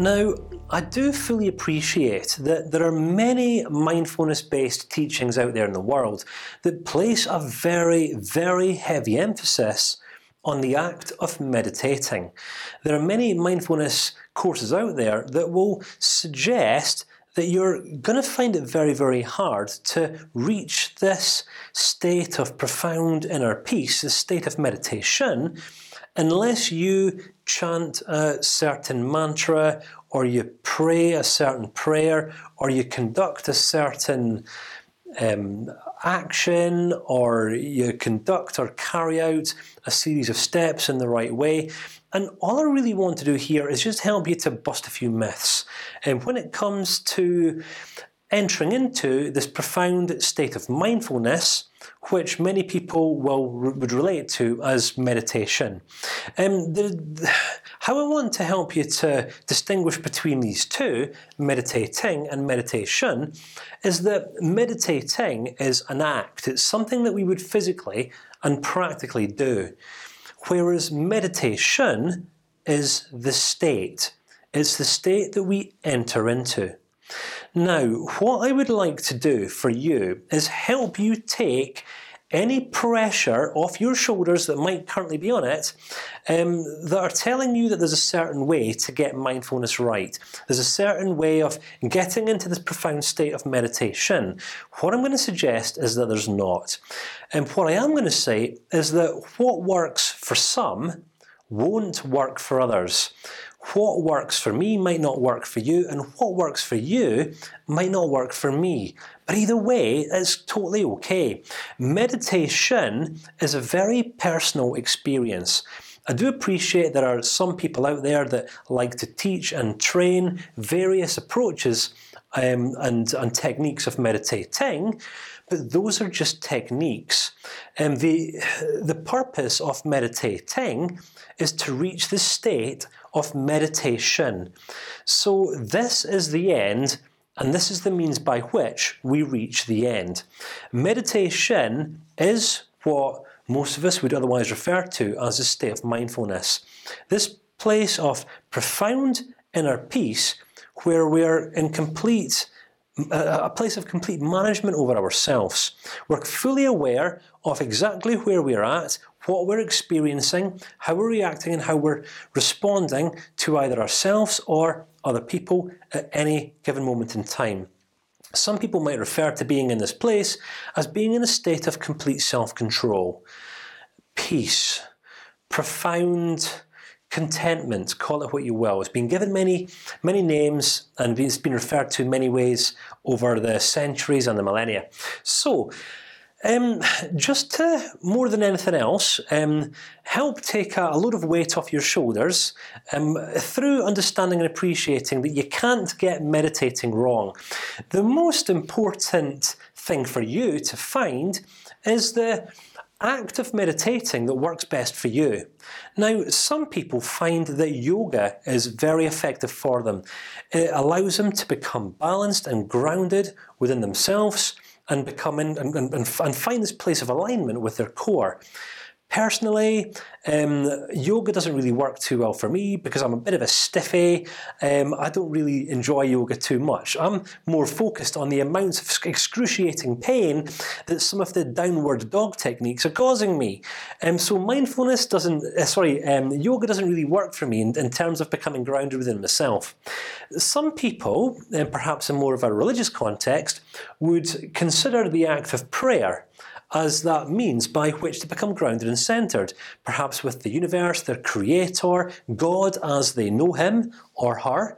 Now, I do fully appreciate that there are many mindfulness-based teachings out there in the world that place a very, very heavy emphasis on the act of meditating. There are many mindfulness courses out there that will suggest that you're going to find it very, very hard to reach this state of profound inner peace, this state of meditation, unless you chant a certain mantra, or you pray a certain prayer, or you conduct a certain um, action, or you conduct or carry out a series of steps in the right way. And all I really want to do here is just help you to bust a few myths. And when it comes to entering into this profound state of mindfulness, which many people will would relate to as meditation. Um, the, how I want to help you to distinguish between these two, meditating and meditation, is that meditating is an act. It's something that we would physically and practically do, whereas meditation is the state. It's the state that we enter into. Now, what I would like to do for you is help you take any pressure off your shoulders that might currently be on it, um, that are telling you that there's a certain way to get mindfulness right. There's a certain way of getting into this profound state of meditation. What I'm going to suggest is that there's not, and what I am going to say is that what works for some won't work for others what works for me might not work for you, and what works for you might not work for me. But either way, it's totally okay. Meditation is a very personal experience. I do appreciate there are some people out there that like to teach and train various approaches um, and and techniques of meditating, but those are just techniques. And the the purpose of meditating is to reach the state of meditation. So this is the end, and this is the means by which we reach the end. Meditation is what most of us would otherwise refer to as a state of mindfulness. This place of profound inner peace, where we're in complete a place of complete management over ourselves. We're fully aware of exactly where we're at, what we're experiencing, how we're reacting, and how we're responding to either ourselves or other people at any given moment in time. Some people might refer to being in this place as being in a state of complete self-control, peace, profound contentment, call it what you will. It's been given many, many names, and it's been referred to in many ways over the centuries and the millennia. So. Um, just to more than anything else, um, help take a, a, load of weight off your shoulders um, through understanding and appreciating that you can't get meditating wrong. The most important thing for you to find is the act of meditating that works best for you. Now, some people find that yoga is very effective for them. It allows them to become balanced and grounded within themselves, and become and, and, and find this place of alignment with their core. Personally, um, yoga doesn't really work too well for me because I'm a bit of a stiffy. Um, I don't really enjoy yoga too much. I'm more focused on the amounts of excruciating pain that some of the downward dog techniques are causing me. Um, so mindfulness doesn't, uh, sorry, um, yoga doesn't really work for me in, in, terms of becoming grounded within myself. Some people, and perhaps in more of a religious context, would consider the act of prayer as that means by which to become grounded and centered, perhaps with the universe, their creator, God as they know him or her,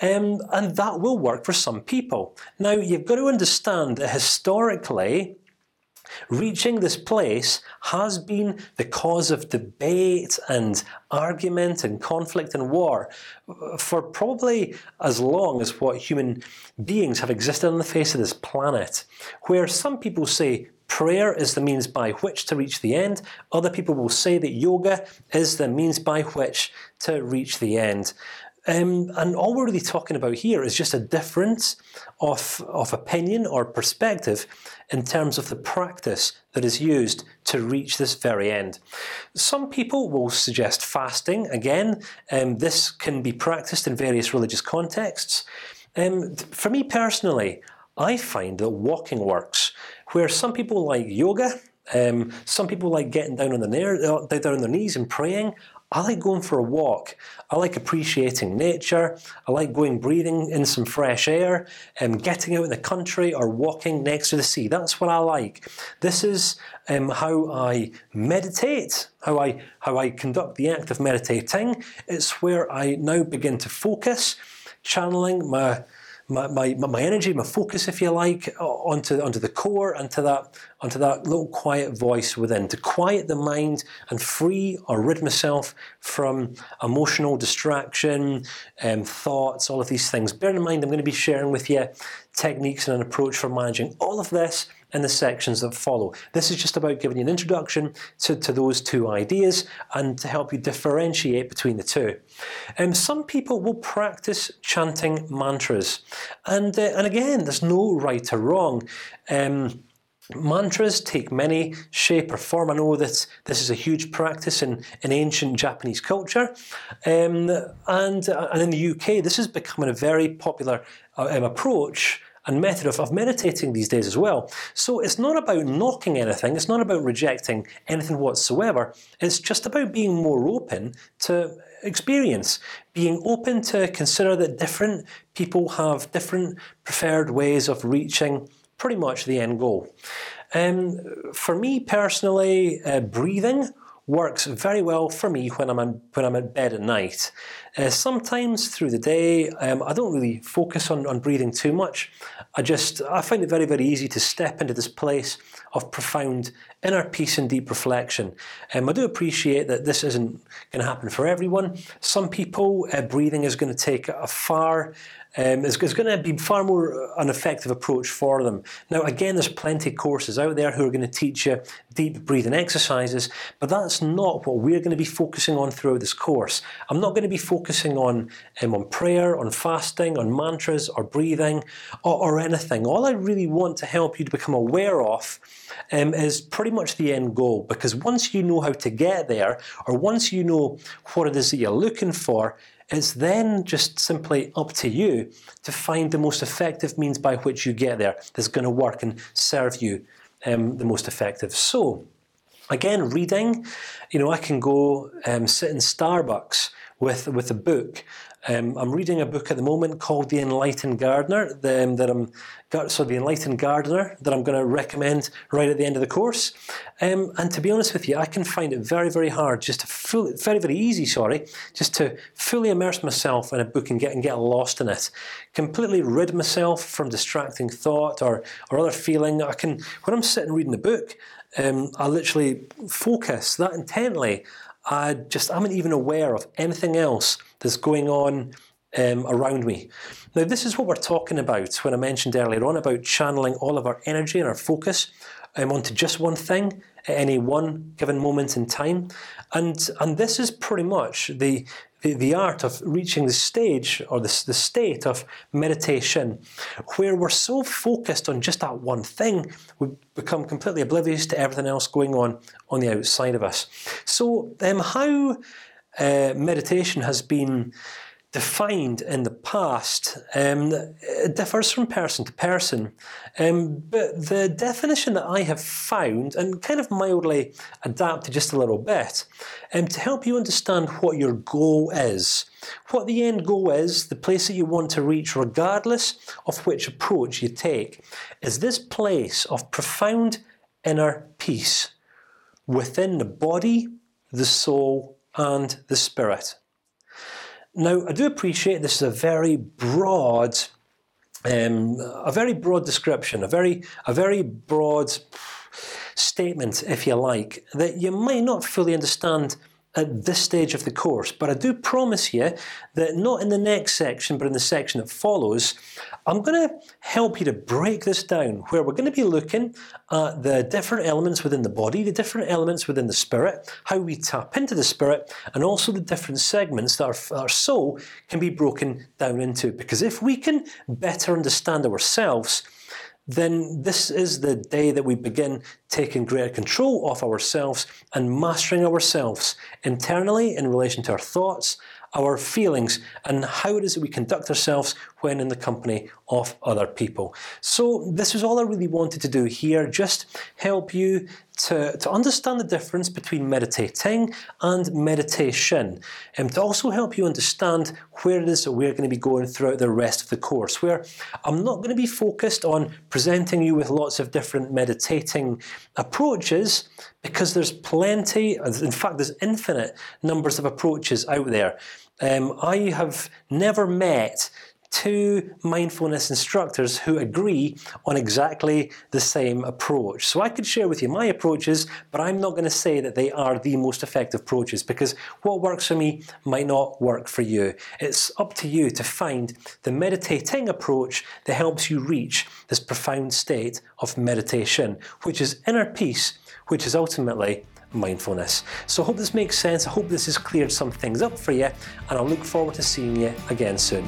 um, and that will work for some people. Now you've got to understand that historically. Reaching this place has been the cause of debate and argument and conflict and war for probably as long as what human beings have existed on the face of this planet. Where some people say prayer is the means by which to reach the end. Other people will say that yoga is the means by which to reach the end. Um, and all we're really talking about here is just a difference of of opinion or perspective in terms of the practice that is used to reach this very end. Some people will suggest fasting. Again, um, this can be practiced in various religious contexts. Um, for me personally, I find that walking works. Where some people like yoga, um, some people like getting down on their uh, down on their knees and praying. I like going for a walk. I like appreciating nature. I like going breathing in some fresh air, and um, getting out in the country or walking next to the sea. That's what I like. This is um, how I meditate, how I how I conduct the act of meditating. It's where I now begin to focus, channeling my my, my my energy, my focus, if you like, onto onto the core, and to that onto that little quiet voice within, to quiet the mind and free or rid myself from emotional distraction, um, thoughts, all of these things. Bear in mind, I'm going to be sharing with you techniques and an approach for managing all of this in the sections that follow. This is just about giving you an introduction to, to those two ideas and to help you differentiate between the two. Um, some people will practice chanting mantras, and uh, and again, there's no right or wrong. Um, Mantras take many shape or form. I know that this is a huge practice in in ancient Japanese culture, um, and uh, and in the UK, this is becoming a very popular uh, um, approach and method of, of meditating these days as well. So it's not about knocking anything. It's not about rejecting anything whatsoever. It's just about being more open to experience, being open to consider that different people have different preferred ways of reaching pretty much the end goal. Um, for me personally, uh, breathing works very well for me when I'm in, when I'm in bed at night. Uh, sometimes through the day, um, I don't really focus on on breathing too much. I just I find it very very easy to step into this place of profound inner peace and deep reflection. Um, I do appreciate that this isn't going to happen for everyone. Some people, uh, breathing is going to take a far um, it's, going to be far more an effective approach for them. Now, again, there's plenty of courses out there who are going to teach you deep breathing exercises, but that's not what we're going to be focusing on throughout this course. I'm not going to be focusing on um, on prayer, on fasting, on mantras, or breathing, or, or anything. All I really want to help you to become aware of um, is pretty much the end goal. Because once you know how to get there, or once you know what it is that you're looking for, it's then just simply up to you to find the most effective means by which you get there that's going to work and serve you um, the most effective. So, again, reading. You know, I can go um, sit in Starbucks with with a book um, I'm reading a book at the moment called The Enlightened Gardener. The, um, that I'm so the Enlightened Gardener that I'm going to recommend right at the end of the course. Um, and to be honest with you, I can find it very, very hard, just to fully, very, very easy. Sorry, just to fully immerse myself in a book and get and get lost in it, completely rid myself from distracting thought or or other feeling. I can when I'm sitting reading a book, um, I literally focus that intently I just I'm not even aware of anything else that's going on um, around me. Now, this is what we're talking about when I mentioned earlier on about channeling all of our energy and our focus um, onto just one thing at any one given moment in time, and and this is pretty much the the, the art of reaching the stage or the, the state of meditation, where we're so focused on just that one thing, we become completely oblivious to everything else going on on the outside of us. So, um, how uh, meditation has been defined in the past um, it differs from person to person, um, but the definition that I have found and kind of mildly adapted just a little bit, um, to help you understand what your goal is, what the end goal is, the place that you want to reach, regardless of which approach you take, is this place of profound inner peace within the body, the soul, and the spirit. Now, I do appreciate this is a very broad, um, a very broad description, a very, a very broad statement, if you like, that you might not fully understand at this stage of the course. But I do promise you that not in the next section, but in the section that follows, I'm going to help you to break this down, where we're going to be looking at the different elements within the body, the different elements within the spirit, how we tap into the spirit, and also the different segments that our, our soul can be broken down into. Because if we can better understand ourselves, then this is the day that we begin taking greater control of ourselves and mastering ourselves internally in relation to our thoughts, our feelings, and how it is that we conduct ourselves when in the company of other people. So this is all I really wanted to do here, just help you to to understand the difference between meditating and meditation, and to also help you understand where it is that we're going to be going throughout the rest of the course. Where I'm not going to be focused on presenting you with lots of different meditating approaches, because there's plenty. In fact, there's infinite numbers of approaches out there. Um, I have never met two mindfulness instructors who agree on exactly the same approach. So I could share with you my approaches, but I'm not going to say that they are the most effective approaches because what works for me might not work for you. It's up to you to find the meditating approach that helps you reach this profound state of meditation, which is inner peace, which is ultimately mindfulness. So I hope this makes sense. I hope this has cleared some things up for you, and I look forward to seeing you again soon.